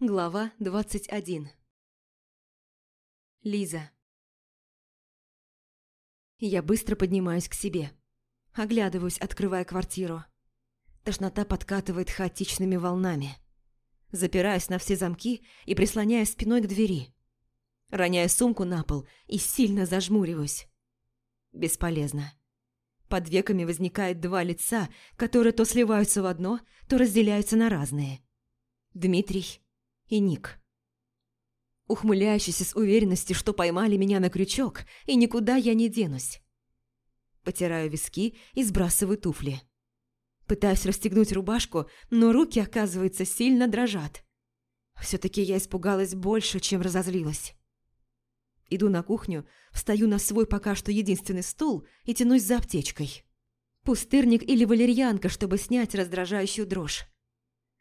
Глава 21 Лиза Я быстро поднимаюсь к себе. Оглядываюсь, открывая квартиру. Тошнота подкатывает хаотичными волнами. Запираюсь на все замки и прислоняюсь спиной к двери. Роняю сумку на пол и сильно зажмуриваюсь. Бесполезно. Под веками возникает два лица, которые то сливаются в одно, то разделяются на разные. Дмитрий и Ник. Ухмыляющийся с уверенностью, что поймали меня на крючок, и никуда я не денусь. Потираю виски и сбрасываю туфли. Пытаюсь расстегнуть рубашку, но руки, оказывается, сильно дрожат. Все-таки я испугалась больше, чем разозлилась. Иду на кухню, встаю на свой пока что единственный стул и тянусь за аптечкой. Пустырник или валерьянка, чтобы снять раздражающую дрожь.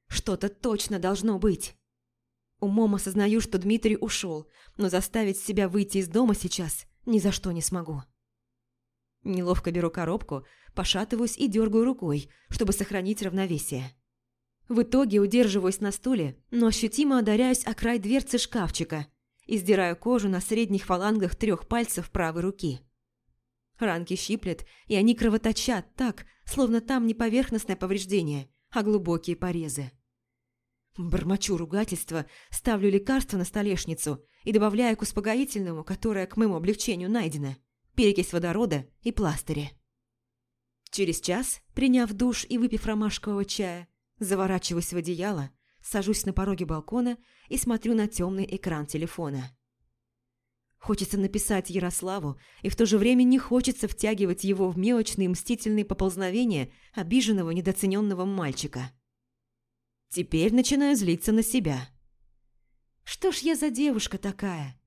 Что-то точно должно быть. Умом осознаю, что Дмитрий ушел, но заставить себя выйти из дома сейчас ни за что не смогу. Неловко беру коробку, пошатываюсь и дергаю рукой, чтобы сохранить равновесие. В итоге удерживаюсь на стуле, но ощутимо одаряюсь о край дверцы шкафчика и сдираю кожу на средних фалангах трех пальцев правой руки. Ранки щиплет, и они кровоточат так, словно там не поверхностное повреждение, а глубокие порезы. Бормочу ругательство, ставлю лекарство на столешницу и добавляю к успокоительному, которое к моему облегчению найдено, перекись водорода и пластыри. Через час, приняв душ и выпив ромашкового чая, заворачиваюсь в одеяло, сажусь на пороге балкона и смотрю на темный экран телефона. Хочется написать Ярославу, и в то же время не хочется втягивать его в мелочные мстительные поползновения обиженного недооцененного мальчика. Теперь начинаю злиться на себя. Что ж я за девушка такая?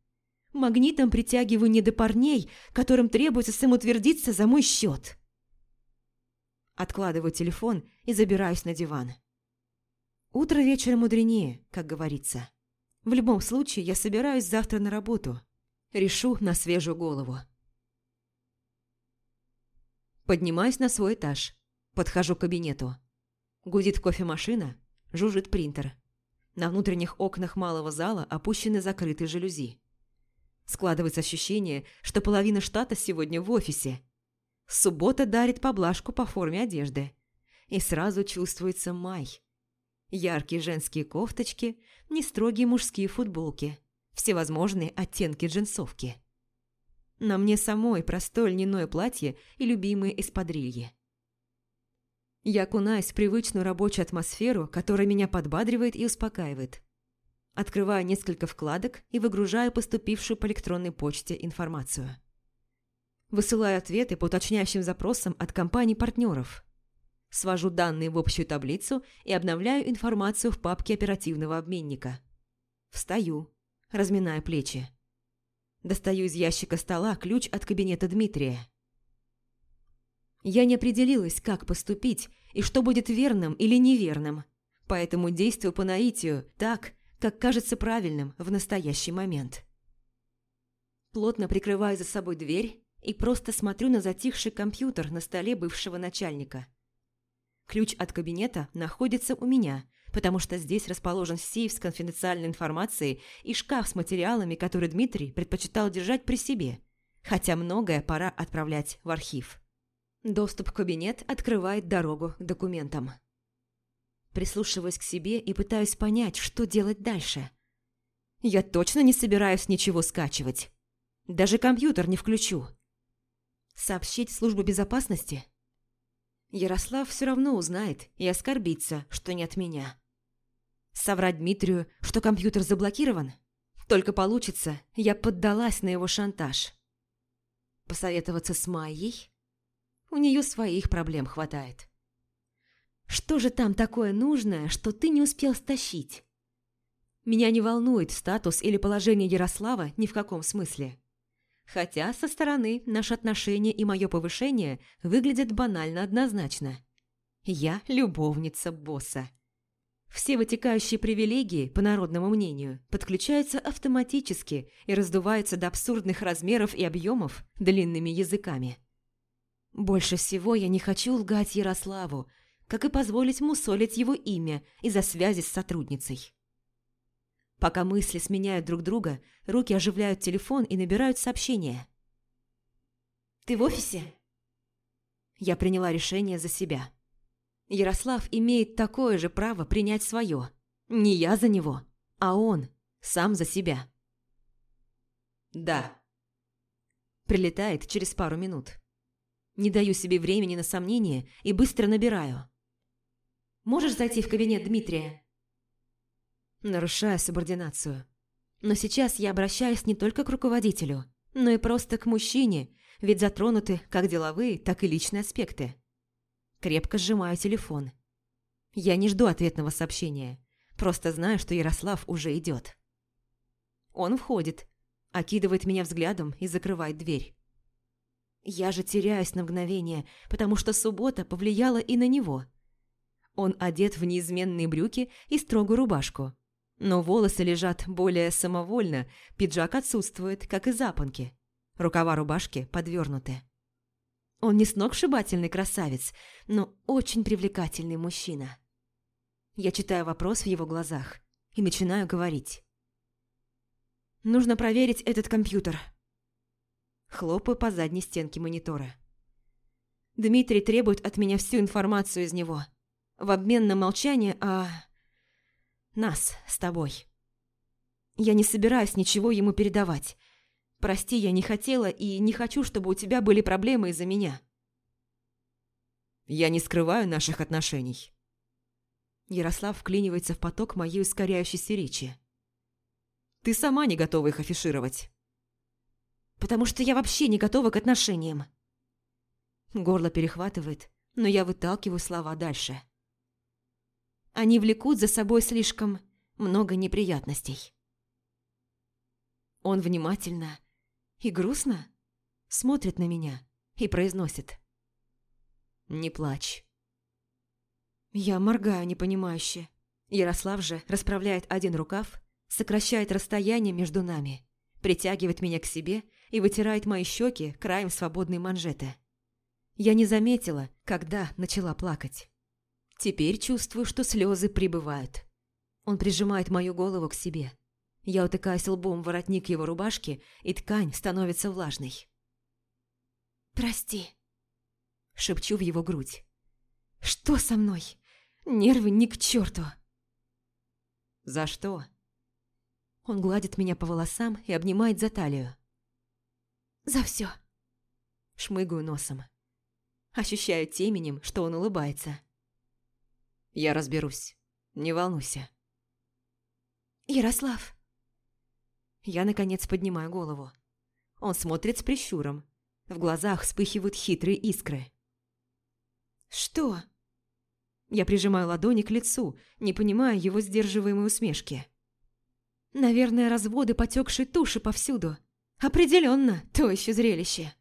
Магнитом притягиваю не до парней, которым требуется самоутвердиться за мой счет. Откладываю телефон и забираюсь на диван. Утро вечера мудренее, как говорится. В любом случае, я собираюсь завтра на работу. Решу на свежую голову. Поднимаюсь на свой этаж. Подхожу к кабинету. Гудит кофемашина, Жужжит принтер. На внутренних окнах малого зала опущены закрытые жалюзи. Складывается ощущение, что половина штата сегодня в офисе. Суббота дарит поблажку по форме одежды. И сразу чувствуется май. Яркие женские кофточки, нестрогие мужские футболки, всевозможные оттенки джинсовки. На мне самой простое льняное платье и любимые эспадрильи. Я окунаюсь в привычную рабочую атмосферу, которая меня подбадривает и успокаивает. Открываю несколько вкладок и выгружаю поступившую по электронной почте информацию. Высылаю ответы по уточняющим запросам от компаний-партнеров. Свожу данные в общую таблицу и обновляю информацию в папке оперативного обменника. Встаю, разминая плечи. Достаю из ящика стола ключ от кабинета Дмитрия. Я не определилась, как поступить и что будет верным или неверным, поэтому действую по наитию так, как кажется правильным в настоящий момент. Плотно прикрываю за собой дверь и просто смотрю на затихший компьютер на столе бывшего начальника. Ключ от кабинета находится у меня, потому что здесь расположен сейф с конфиденциальной информацией и шкаф с материалами, которые Дмитрий предпочитал держать при себе, хотя многое пора отправлять в архив. Доступ в кабинет открывает дорогу к документам. Прислушиваюсь к себе и пытаюсь понять, что делать дальше. Я точно не собираюсь ничего скачивать. Даже компьютер не включу. Сообщить службу безопасности? Ярослав все равно узнает и оскорбится, что не от меня. Соврать Дмитрию, что компьютер заблокирован? Только получится, я поддалась на его шантаж. Посоветоваться с Майей? У нее своих проблем хватает. Что же там такое нужное, что ты не успел стащить? Меня не волнует статус или положение Ярослава ни в каком смысле. Хотя со стороны наши отношения и мое повышение выглядят банально однозначно. Я любовница босса. Все вытекающие привилегии, по народному мнению, подключаются автоматически и раздуваются до абсурдных размеров и объемов длинными языками. Больше всего я не хочу лгать Ярославу, как и позволить мусолить его имя из-за связи с сотрудницей. Пока мысли сменяют друг друга, руки оживляют телефон и набирают сообщение. «Ты в офисе?» Я приняла решение за себя. Ярослав имеет такое же право принять свое. Не я за него, а он сам за себя. «Да». Прилетает через пару минут. Не даю себе времени на сомнение и быстро набираю. «Можешь зайти в кабинет Дмитрия?» Нарушаю субординацию. Но сейчас я обращаюсь не только к руководителю, но и просто к мужчине, ведь затронуты как деловые, так и личные аспекты. Крепко сжимаю телефон. Я не жду ответного сообщения, просто знаю, что Ярослав уже идет. Он входит, окидывает меня взглядом и закрывает дверь. Я же теряюсь на мгновение, потому что суббота повлияла и на него. Он одет в неизменные брюки и строгую рубашку. Но волосы лежат более самовольно, пиджак отсутствует, как и запонки. Рукава рубашки подвернуты. Он не сногсшибательный красавец, но очень привлекательный мужчина. Я читаю вопрос в его глазах и начинаю говорить. Нужно проверить этот компьютер. Хлопаю по задней стенке монитора. Дмитрий требует от меня всю информацию из него. В обмен на молчание о... нас с тобой. Я не собираюсь ничего ему передавать. Прости, я не хотела и не хочу, чтобы у тебя были проблемы из-за меня. Я не скрываю наших отношений. Ярослав вклинивается в поток моей ускоряющейся речи. Ты сама не готова их афишировать. Потому что я вообще не готова к отношениям. Горло перехватывает, но я выталкиваю слова дальше. Они влекут за собой слишком много неприятностей. Он внимательно и грустно смотрит на меня и произносит. «Не плачь». Я моргаю непонимающе. Ярослав же расправляет один рукав сокращает расстояние между нами, притягивает меня к себе и вытирает мои щеки краем свободной манжеты. Я не заметила, когда начала плакать. Теперь чувствую, что слезы прибывают. Он прижимает мою голову к себе. Я утыкаюсь лбом в воротник его рубашки, и ткань становится влажной. «Прости», — шепчу в его грудь. «Что со мной? Нервы ни к черту!» «За что?» Он гладит меня по волосам и обнимает за талию. «За все!» Шмыгаю носом. Ощущаю теменем, что он улыбается. «Я разберусь. Не волнуйся». «Ярослав!» Я, наконец, поднимаю голову. Он смотрит с прищуром. В глазах вспыхивают хитрые искры. «Что?» Я прижимаю ладони к лицу, не понимая его сдерживаемой усмешки. Наверное, разводы потекшей туши повсюду. Определенно, то еще зрелище.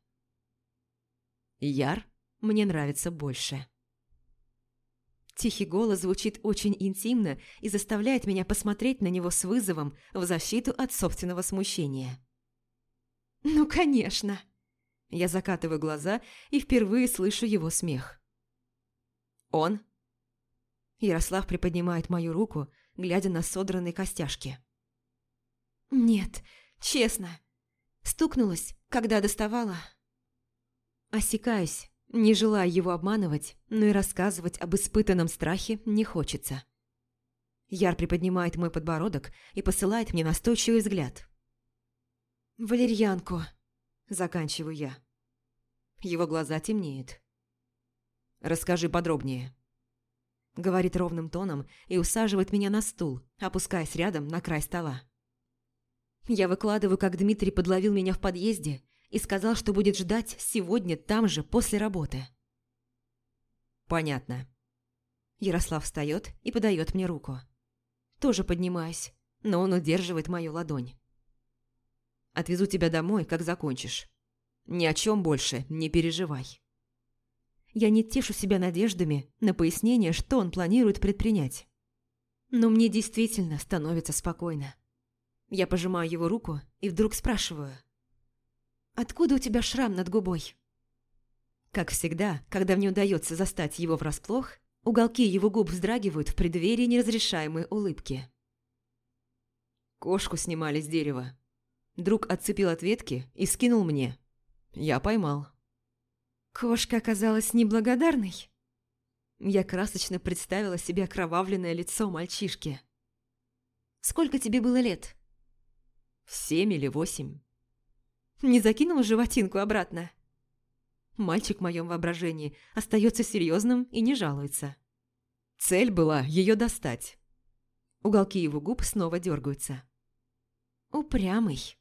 Яр мне нравится больше. Тихий голос звучит очень интимно и заставляет меня посмотреть на него с вызовом в защиту от собственного смущения. «Ну, конечно!» Я закатываю глаза и впервые слышу его смех. «Он?» Ярослав приподнимает мою руку, глядя на содранные костяшки. «Нет, честно. Стукнулась, когда доставала». Осекаюсь, не желая его обманывать, но и рассказывать об испытанном страхе не хочется. Яр приподнимает мой подбородок и посылает мне настойчивый взгляд. «Валерьянку», – заканчиваю я. Его глаза темнеют. «Расскажи подробнее», – говорит ровным тоном и усаживает меня на стул, опускаясь рядом на край стола. Я выкладываю, как Дмитрий подловил меня в подъезде и сказал, что будет ждать сегодня там же, после работы. Понятно. Ярослав встает и подает мне руку. Тоже поднимаюсь, но он удерживает мою ладонь. Отвезу тебя домой, как закончишь. Ни о чем больше не переживай. Я не тешу себя надеждами на пояснение, что он планирует предпринять. Но мне действительно становится спокойно. Я пожимаю его руку и вдруг спрашиваю. «Откуда у тебя шрам над губой?» Как всегда, когда мне удается застать его врасплох, уголки его губ вздрагивают в преддверии неразрешаемой улыбки. Кошку снимали с дерева. Друг отцепил от ветки и скинул мне. Я поймал. Кошка оказалась неблагодарной? Я красочно представила себе окровавленное лицо мальчишки. «Сколько тебе было лет?» «Семь или восемь». «Не закинул животинку обратно?» Мальчик в моем воображении остается серьезным и не жалуется. Цель была ее достать. Уголки его губ снова дергаются. «Упрямый».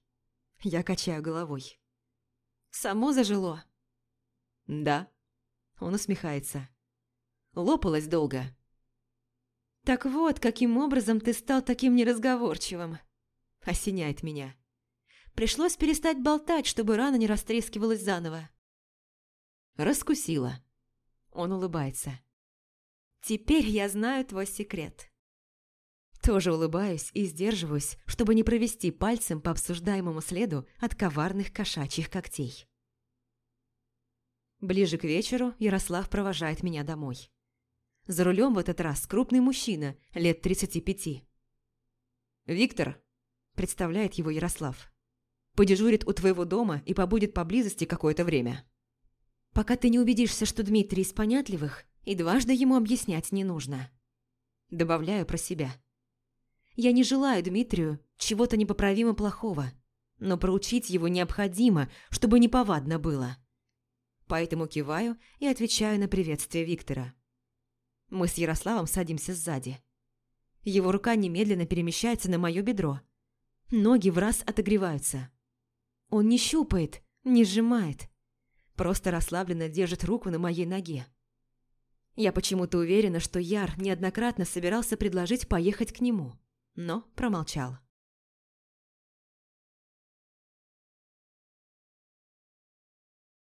Я качаю головой. «Само зажило?» «Да». Он усмехается. Лопалось долго. «Так вот, каким образом ты стал таким неразговорчивым?» Осеняет меня. Пришлось перестать болтать, чтобы рана не растрескивалась заново. Раскусила. Он улыбается. «Теперь я знаю твой секрет». Тоже улыбаюсь и сдерживаюсь, чтобы не провести пальцем по обсуждаемому следу от коварных кошачьих когтей. Ближе к вечеру Ярослав провожает меня домой. За рулем в этот раз крупный мужчина, лет 35. «Виктор», – представляет его Ярослав, – «подежурит у твоего дома и побудет поблизости какое-то время». «Пока ты не убедишься, что Дмитрий из понятливых, и дважды ему объяснять не нужно». Добавляю про себя. Я не желаю Дмитрию чего-то непоправимо плохого, но проучить его необходимо, чтобы неповадно было. Поэтому киваю и отвечаю на приветствие Виктора. Мы с Ярославом садимся сзади. Его рука немедленно перемещается на мое бедро. Ноги в раз отогреваются. Он не щупает, не сжимает. Просто расслабленно держит руку на моей ноге. Я почему-то уверена, что Яр неоднократно собирался предложить поехать к нему но промолчал.